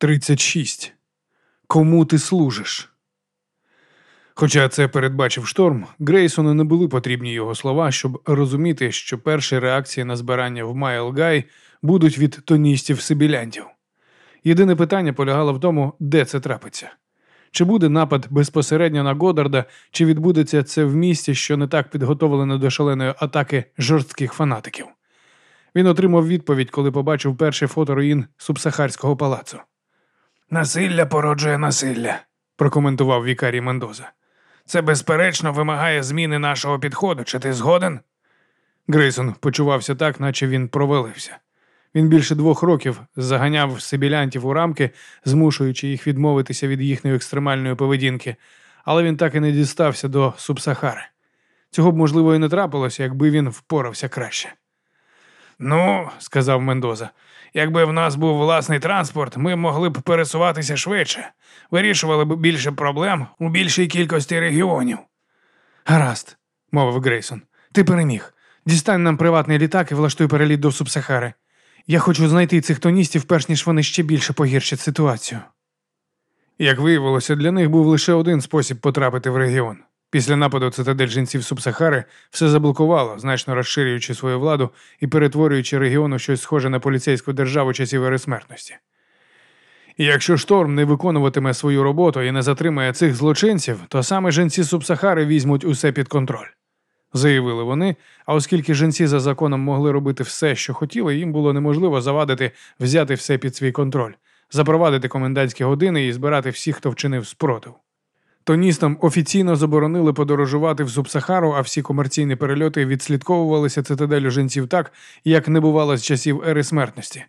36. Кому ти служиш? Хоча це передбачив шторм, Грейсону не були потрібні його слова, щоб розуміти, що перші реакції на збирання в Майлгай будуть від тоністів сибілянтів. Єдине питання полягало в тому, де це трапиться. Чи буде напад безпосередньо на Годарда, чи відбудеться це в місті, що не так підготовлено до шаленої атаки жорстких фанатиків? Він отримав відповідь, коли побачив перше фото руїн субсахарського палацу. Насилля породжує насилля, прокоментував Вікарій Мендоза. Це безперечно вимагає зміни нашого підходу. Чи ти згоден? Грейсон почувався так, наче він провалився. Він більше двох років заганяв сибілянтів у рамки, змушуючи їх відмовитися від їхньої екстремальної поведінки, але він так і не дістався до Субсахари. Цього б, можливо, і не трапилося, якби він впорався краще. Ну, сказав Мендоза, якби в нас був власний транспорт, ми могли б пересуватися швидше, вирішували б більше проблем у більшій кількості регіонів. Гаразд, мовив Грейсон, ти переміг. Дістань нам приватний літак і влаштуй переліт до Субсахари. Я хочу знайти цих тоністів, перш ніж вони ще більше погіршать ситуацію. Як виявилося, для них був лише один спосіб потрапити в регіон. Після нападу цитадель жінців Субсахари все заблокувало, значно розширюючи свою владу і перетворюючи регіон у щось схоже на поліцейську державу часів ересмертності. І якщо шторм не виконуватиме свою роботу і не затримає цих злочинців, то саме жінці Субсахари візьмуть усе під контроль заявили вони. А оскільки жінці за законом могли робити все, що хотіли, їм було неможливо завадити взяти все під свій контроль, запровадити комендантські години і збирати всіх, хто вчинив спротив. Тоністам офіційно заборонили подорожувати в Субсахару, а всі комерційні перельоти відслідковувалися цитаделю жінців так, як не бувало з часів ери смертності.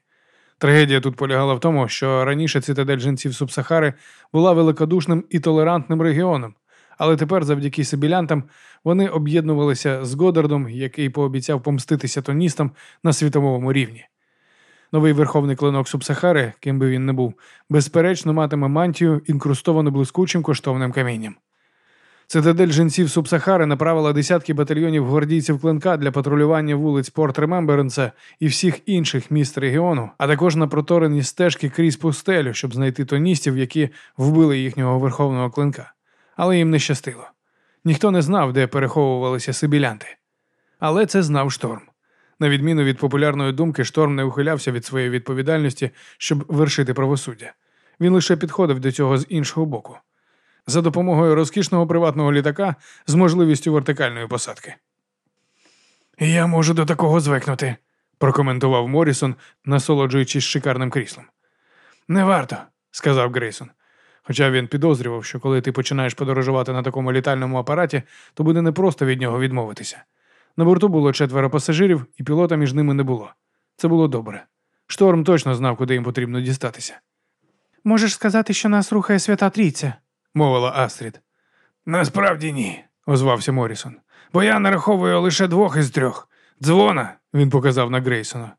Трагедія тут полягала в тому, що раніше цитадель жінців Субсахари була великодушним і толерантним регіоном, але тепер, завдяки сибілянтам, вони об'єднувалися з Годардом, який пообіцяв помститися тоністам на світовому рівні. Новий верховний клинок Субсахари, ким би він не був, безперечно матиме мантію, інкрустовану блискучим коштовним камінням. Цитадель жінців Субсахари направила десятки батальйонів гвардійців клинка для патрулювання вулиць Порт Ремемберенса і всіх інших міст регіону, а також на проторені стежки крізь пустелю, щоб знайти тоністів, які вбили їхнього верховного клинка але їм не щастило. Ніхто не знав, де переховувалися сибілянти. Але це знав шторм. На відміну від популярної думки, шторм не ухилявся від своєї відповідальності, щоб вершити правосуддя. Він лише підходив до цього з іншого боку. За допомогою розкішного приватного літака з можливістю вертикальної посадки. Я можу до такого звикнути, прокоментував Морісон, насолоджуючись шикарним кріслом. Не варто, сказав Грейсон. Хоча він підозрював, що коли ти починаєш подорожувати на такому літальному апараті, то буде непросто від нього відмовитися. На борту було четверо пасажирів, і пілота між ними не було. Це було добре. Шторм точно знав, куди їм потрібно дістатися. Можеш сказати, що нас рухає свята трійця, мовила Астрід. Насправді ні, озвався Морісон. Бо я нараховую лише двох із трьох. Дзвона, він показав на Грейсона.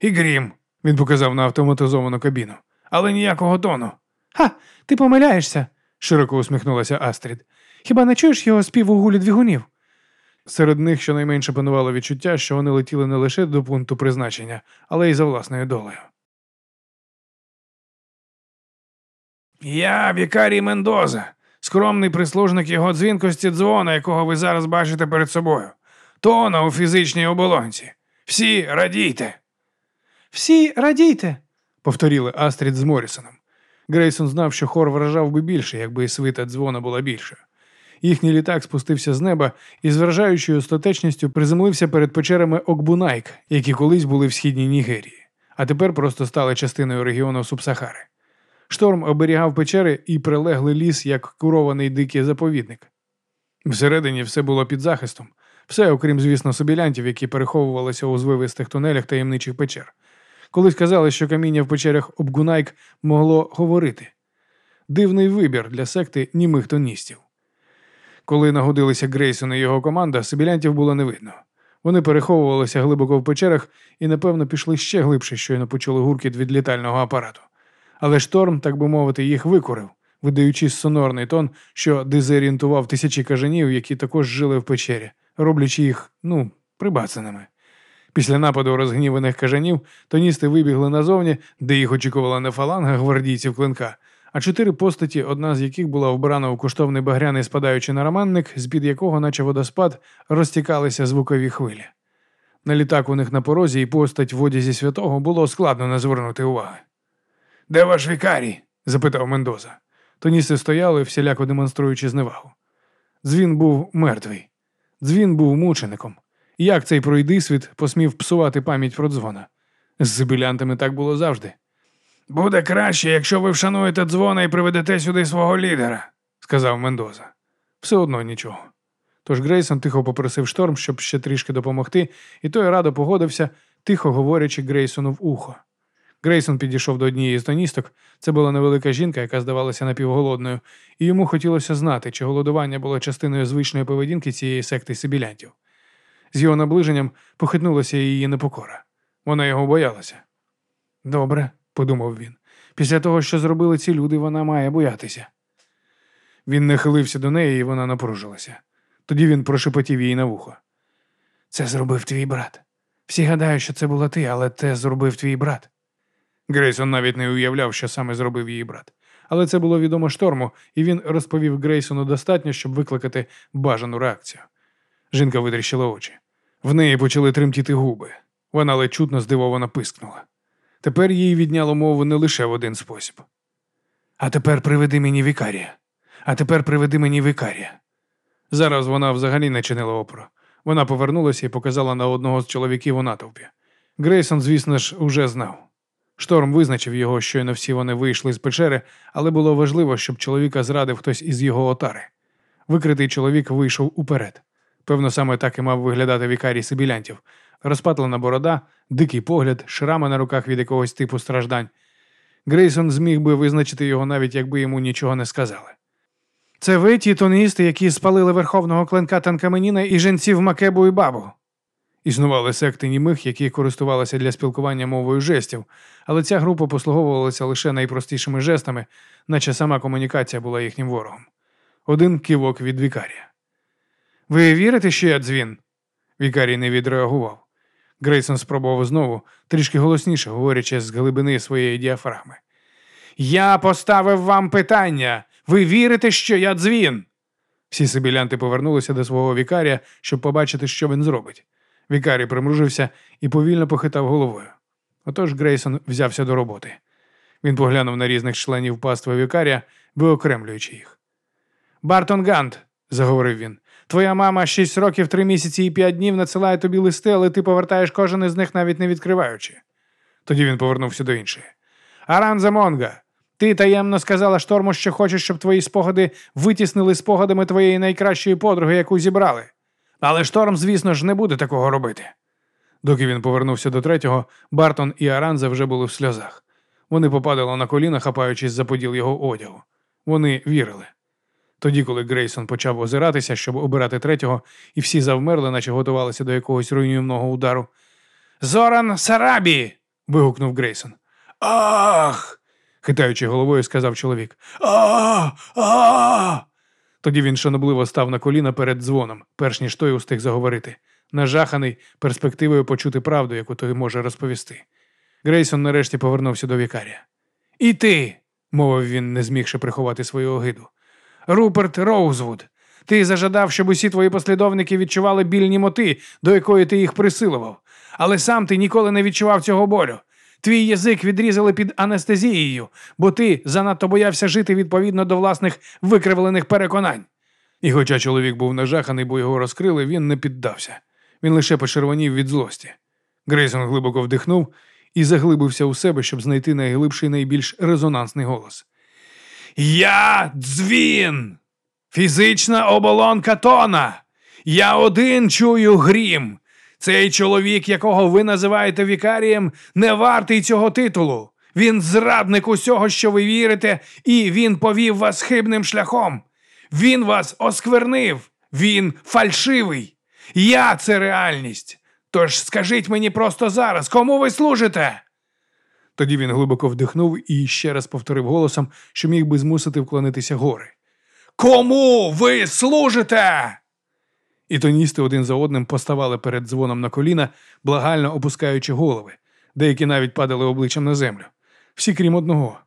І Грім, він показав на автоматизовану кабіну. Але ніякого тону. Ха, ти помиляєшся, широко усміхнулася Астрід. Хіба не чуєш його спів у гулі двигунів? Серед них щонайменше панувало відчуття, що вони летіли не лише до пункту призначення, але й за власною долею. Я Вікарій Мендоза, скромний прислужник його дзвінкості дзвона, якого ви зараз бачите перед собою. Тона у фізичній оболонці. Всі радійте. Всі радійте, повторіли Астрід з Морісоном. Грейсон знав, що хор вражав би більше, якби і свита дзвона була більшою. Їхній літак спустився з неба і з вражаючою остатечністю приземлився перед печерами Окбунайк, які колись були в східній Нігерії, а тепер просто стали частиною регіону Субсахари. Шторм оберігав печери і прилеглий ліс як курований дикий заповідник. Всередині все було під захистом, все, окрім, звісно, собілянтів, які переховувалися у звивистих тунелях таємничих печер. Колись казали, що каміння в печерях Обгунайк могло говорити. Дивний вибір для секти німих тоністів. Коли нагодилися Грейсон і його команда, сибілянтів було не видно. Вони переховувалися глибоко в печерах і, напевно, пішли ще глибше, щойно почули гуркіт від літального апарату. Але шторм, так би мовити, їх викурив, видаючи сонорний тон, що дезорієнтував тисячі кажанів, які також жили в печері, роблячи їх, ну, прибацаними. Після нападу розгніваних кажанів тоністи вибігли назовні, де їх очікувала не фаланга гвардійців клинка, а чотири постаті, одна з яких була вбрана у коштовний багряний спадаючий нараманник, з-під якого, наче водоспад, розтікалися звукові хвилі. На літак у них на порозі і постать в одязі святого було складно не звернути уваги. Де ваш вікарій? запитав Мендоза. Тоністи стояли, всіляко демонструючи зневагу. Дзвін був мертвий. Дзвін був мучеником. Як цей пройдисвіт посмів псувати пам'ять про дзвона? З сибілянтами так було завжди. Буде краще, якщо ви вшануєте дзвона і приведете сюди свого лідера, сказав Мендоза. Все одно нічого. Тож Грейсон тихо попросив шторм, щоб ще трішки допомогти, і той радо погодився, тихо говорячи Грейсону в ухо. Грейсон підійшов до однієї з тоністок. Це була невелика жінка, яка здавалася напівголодною, і йому хотілося знати, чи голодування було частиною звичної поведінки цієї секти сибілянтів. З його наближенням похитнулася її непокора. Вона його боялася. Добре, подумав він. Після того, що зробили ці люди, вона має боятися. Він нахилився до неї, і вона напружилася. Тоді він прошепотів їй на вухо. Це зробив твій брат. Всі гадають, що це була ти, але це зробив твій брат. Грейсон навіть не уявляв, що саме зробив її брат. Але це було відомо шторму, і він розповів Грейсону достатньо, щоб викликати бажану реакцію. Жінка витріщила очі. В неї почали тремтіти губи. Вона ледь чутно здивовано пискнула. Тепер їй відняло мову не лише в один спосіб. А тепер приведи мені вікарія. А тепер приведи мені вікарія. Зараз вона взагалі не чинила опору. Вона повернулася і показала на одного з чоловіків у натовпі. Грейсон, звісно ж, уже знав. Шторм визначив його, щойно всі вони вийшли з печери, але було важливо, щоб чоловіка зрадив хтось із його отари. Викритий чоловік вийшов уперед. Певно, саме так і мав виглядати вікарій сибілянтів. Розпатлена борода, дикий погляд, шрами на руках від якогось типу страждань. Грейсон зміг би визначити його навіть якби йому нічого не сказали. Це ви ті тоністи, які спалили верховного клинка Танкаменіна і женців Макебу і бабу. Існували секти німих, які користувалися для спілкування мовою жестів, але ця група послуговувалася лише найпростішими жестами, наче сама комунікація була їхнім ворогом. Один кивок від вікарія. Ви вірите, що я дзвін? Вікарій не відреагував. Грейсон спробував знову, трішки голосніше, говорячи з глибини своєї діафрагми. Я поставив вам питання. Ви вірите, що я дзвін? Всі сибілянти повернулися до свого вікарія, щоб побачити, що він зробить. Вікарій примружився і повільно похитав головою. Отож Грейсон взявся до роботи. Він поглянув на різних членів паства вікарія, виокремлюючи їх. Бартон Гант, заговорив він, твоя мама шість років, три місяці і п'ять днів надсилає тобі листи, але ти повертаєш кожен із них навіть не відкриваючи. Тоді він повернувся до іншої. Аранза Монга, ти таємно сказала шторму, що хочеш, щоб твої спогади витіснили спогадами твоєї найкращої подруги, яку зібрали. Але шторм, звісно ж, не буде такого робити. Доки він повернувся до третього, Бартон і Аранза вже були в сльозах. Вони попадали на коліна, хапаючись за поділ його одягу. Вони вірили. Тоді, коли Грейсон почав озиратися, щоб обирати третього, і всі завмерли, наче готувалися до якогось руйнівного удару. Зоран Сарабі. вигукнув Грейсон. Ах. хитаючи головою, сказав чоловік. А. А. Тоді він шанобливо став на коліна перед дзвоном, перш ніж той устиг заговорити, нажаханий перспективою почути правду, яку той може розповісти. Грейсон нарешті повернувся до вікарія. І ти, мовив він, не змігши приховати свою огиду. Руперт Роузвуд, ти зажадав, щоб усі твої послідовники відчували біль німоти, до якої ти їх присилував, але сам ти ніколи не відчував цього болю. Твій язик відрізали під анестезією, бо ти занадто боявся жити відповідно до власних викривлених переконань. І хоча чоловік був нажаханий, бо його розкрили, він не піддався. Він лише почервонів від злості. Грейсон глибоко вдихнув і заглибився у себе, щоб знайти найглибший, найбільш резонансний голос. Я дзвін, фізична оболонка тона. Я один чую грім. Цей чоловік, якого ви називаєте вікарієм, не вартий цього титулу. Він зрадник усього, що ви вірите, і він повів вас хибним шляхом. Він вас осквернив, він фальшивий. Я це реальність. Тож скажіть мені просто зараз, кому ви служите? Тоді він глибоко вдихнув і ще раз повторив голосом, що міг би змусити вклонитися гори. Кому ви служите? І тоністи один за одним поставали перед дзвоном на коліна, благально опускаючи голови. Деякі навіть падали обличчям на землю. Всі крім одного.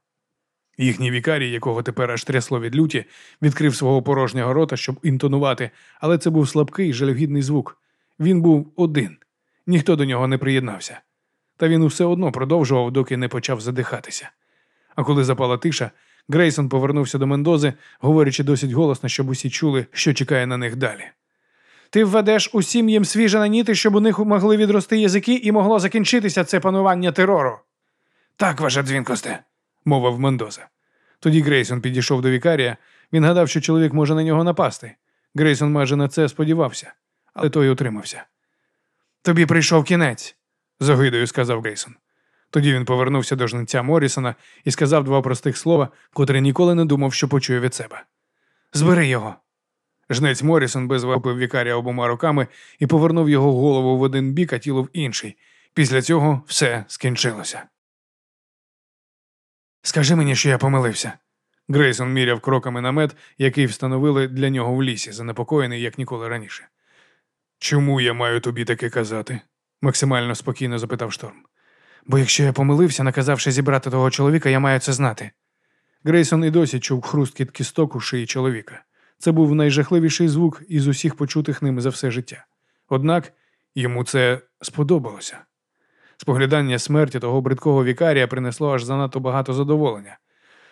Їхній вікарій, якого тепер аж трясло від люті, відкрив свого порожнього рота, щоб інтонувати, але це був слабкий, жалюгідний звук. Він був один, ніхто до нього не приєднався. Та він усе одно продовжував, доки не почав задихатися. А коли запала тиша, Грейсон повернувся до Мендози, говорячи досить голосно, щоб усі чули, що чекає на них далі. Ти введеш усім їм свіже наніти, щоб у них могли відрости язики і могло закінчитися це панування терору. Так, ваша дзвінкосте, мовив Мендоза. Тоді Грейсон підійшов до вікарія. Він гадав, що чоловік може на нього напасти. Грейсон майже на це сподівався, але той утримався. Тобі прийшов кінець, з сказав Грейсон. Тоді він повернувся до жнеця Морісона і сказав два простих слова, котре ніколи не думав, що почує від себе. Збери його. Жнець Морісон безвапив вікарія обома руками і повернув його голову в один бік, а тіло в інший. Після цього все скінчилося. Скажи мені, що я помилився. Грейсон міряв кроками намет, який встановили для нього в лісі, занепокоєний, як ніколи раніше. Чому я маю тобі таке казати? Максимально спокійно запитав шторм. Бо якщо я помилився, наказавши зібрати того чоловіка, я маю це знати. Грейсон і досі чув хрусткіт кісток у шиї чоловіка. Це був найжахливіший звук із усіх почутих ним за все життя. Однак йому це сподобалося. Споглядання смерті того бридкого вікарія принесло аж занадто багато задоволення.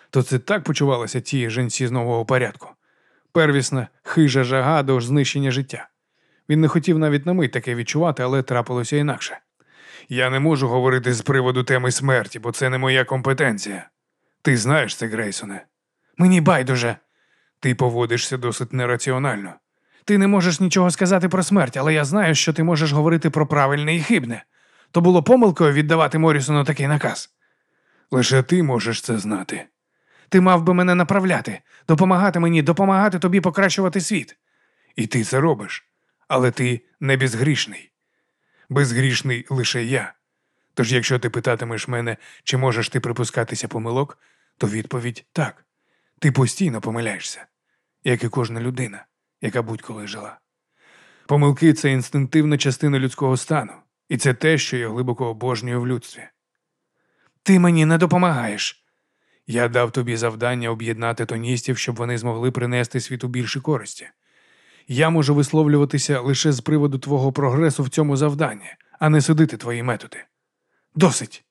То це так почувалося ті жінці з нового порядку. Первісна, хижа жага до знищення життя. Він не хотів навіть на мить таке відчувати, але трапилося інакше. Я не можу говорити з приводу теми смерті, бо це не моя компетенція. Ти знаєш це, Грейсоне. Мені байдуже. Ти поводишся досить нераціонально. Ти не можеш нічого сказати про смерть, але я знаю, що ти можеш говорити про правильне і хибне. То було помилкою віддавати Морісону такий наказ. Лише ти можеш це знати. Ти мав би мене направляти, допомагати мені, допомагати тобі покращувати світ. І ти це робиш, але ти не безгрішний. Безгрішний лише я. Тож, якщо ти питатимеш мене, чи можеш ти припускатися помилок, то відповідь так. Ти постійно помиляєшся, як і кожна людина, яка будь-коли жила. Помилки це інстинктивна частина людського стану, і це те, що я глибоко обожнюю в людстві. Ти мені не допомагаєш. Я дав тобі завдання об'єднати тоністів, щоб вони змогли принести світу більше користі. Я можу висловлюватися лише з приводу твого прогресу в цьому завданні, а не судити твої методи. Досить.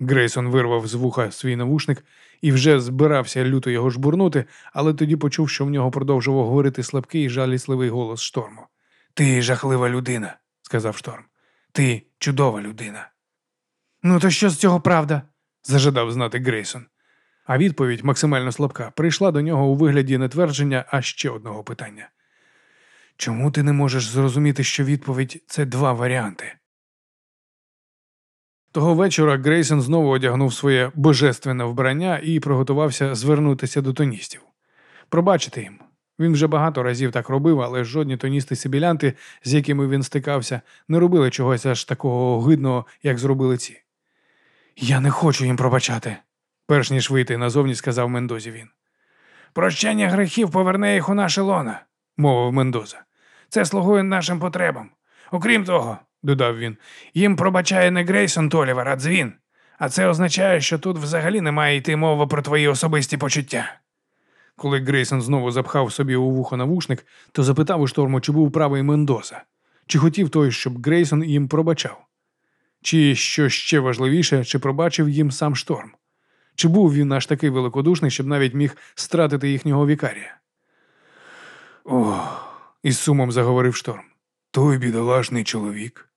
Грейсон вирвав з вуха свій навушник і вже збирався люто його жбурнути, але тоді почув, що в нього продовжував говорити слабкий і жалісливий голос шторму. Ти жахлива людина, сказав шторм. Ти чудова людина. Ну, то що з цього правда? зажадав знати Грейсон. А відповідь максимально слабка прийшла до нього у вигляді не твердження, а ще одного питання. Чому ти не можеш зрозуміти, що відповідь це два варіанти? Того вечора Грейсон знову одягнув своє божественне вбрання і приготувався звернутися до тоністів. Пробачити їм. Він вже багато разів так робив, але жодні тоністи-сибілянти, з якими він стикався, не робили чогось аж такого огидного, як зробили ці. Я не хочу їм пробачати, перш ніж вийти назовні, сказав Мендозі він. Прощення грехів поверне їх у наше лона, мовив Мендоза. Це слугує нашим потребам. Окрім того, додав він, їм пробачає не Грейсон Толівер, а дзвін. А це означає, що тут взагалі не має йти мова про твої особисті почуття. Коли Грейсон знову запхав собі у вухо навушник, то запитав у шторму, чи був правий Мендоса, чи хотів той, щоб Грейсон їм пробачав, чи що ще важливіше, чи пробачив їм сам шторм. Чи був він аж такий великодушний, щоб навіть міг стратити їхнього вікарія? Ох, із сумом заговорив шторм. Той бідолашний чоловік.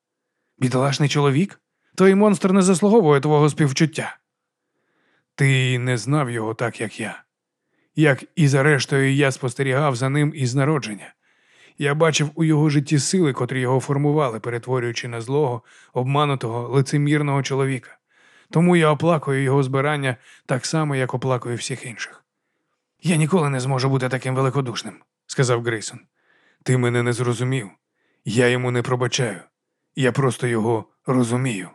Бідолашний чоловік? Той монстр не заслуговує твого співчуття. Ти не знав його так, як я. Як і зрештою я спостерігав за ним із народження. Я бачив у його житті сили, котрі його формували, перетворюючи на злого, обманутого, лицемірного чоловіка. Тому я оплакую його збирання так само, як оплакую всіх інших. Я ніколи не зможу бути таким великодушним, сказав Грейсон. Ти мене не зрозумів. Я йому не пробачаю. Я просто його розумію.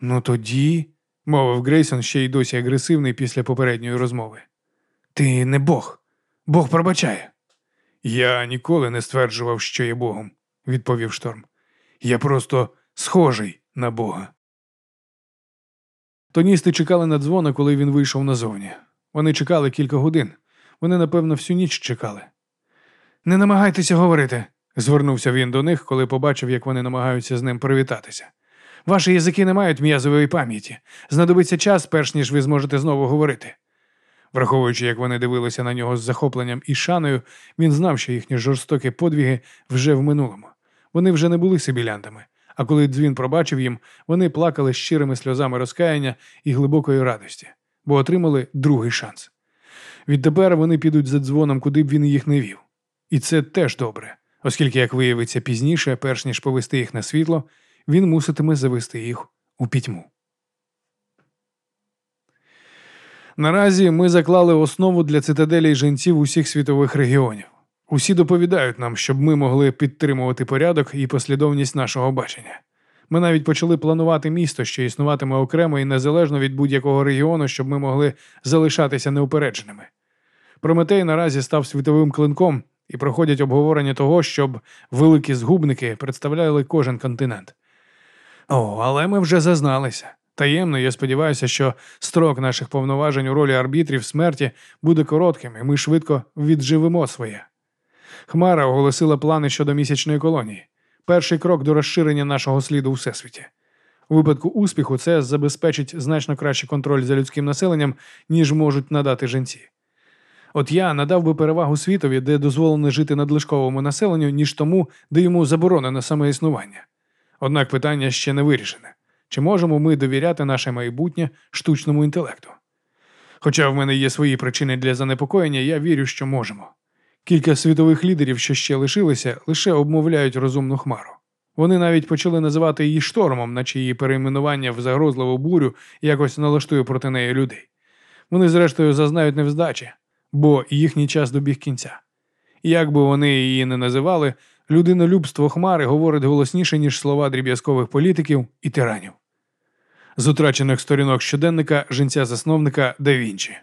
Ну тоді, мовив Грейсон ще й досі агресивний після попередньої розмови. Ти не Бог. Бог пробачає. Я ніколи не стверджував, що є Богом, відповів шторм. Я просто схожий на Бога. Тоністи чекали на дзвона, коли він вийшов назовні. Вони чекали кілька годин. Вони, напевно, всю ніч чекали. Не намагайтеся говорити, звернувся він до них, коли побачив, як вони намагаються з ним привітатися. Ваші язики не мають м'язової пам'яті. Знадобиться час, перш ніж ви зможете знову говорити. Враховуючи, як вони дивилися на нього з захопленням і шаною, він знав, що їхні жорстокі подвіги вже в минулому. Вони вже не були сибілянтами, а коли дзвін пробачив їм, вони плакали щирими сльозами розкаяння і глибокої радості, бо отримали другий шанс. Відтепер вони підуть за дзвоном, куди б він їх не вів. І це теж добре, оскільки, як виявиться пізніше, перш ніж повести їх на світло, він муситиме завести їх у пітьму. Наразі ми заклали основу для цитаделі жінців усіх світових регіонів. Усі доповідають нам, щоб ми могли підтримувати порядок і послідовність нашого бачення. Ми навіть почали планувати місто, що існуватиме окремо і незалежно від будь-якого регіону, щоб ми могли залишатися неупередженими. Прометей наразі став світовим клинком і проходять обговорення того, щоб великі згубники представляли кожен континент. О, але ми вже зазналися. Таємно, я сподіваюся, що строк наших повноважень у ролі арбітрів смерті буде коротким, і ми швидко відживемо своє. Хмара оголосила плани щодо місячної колонії. Перший крок до розширення нашого сліду у всесвіті. У випадку успіху це забезпечить значно кращий контроль за людським населенням, ніж можуть надати жінці. От я надав би перевагу світові, де дозволено жити надлишковому населенню, ніж тому, де йому заборонено саме існування. Однак питання ще не вирішене. Чи можемо ми довіряти наше майбутнє штучному інтелекту? Хоча в мене є свої причини для занепокоєння, я вірю, що можемо. Кілька світових лідерів, що ще лишилися, лише обмовляють розумну хмару. Вони навіть почали називати її штормом, наче її перейменування в загрозливу бурю якось налаштує проти неї людей. Вони, зрештою, зазнають невздачі, бо їхній час добіг кінця. Як би вони її не називали, людинолюбство хмари говорить голосніше, ніж слова дріб'язкових політиків і тиранів. З утрачених сторінок щоденника жінця засновника да Вінчі.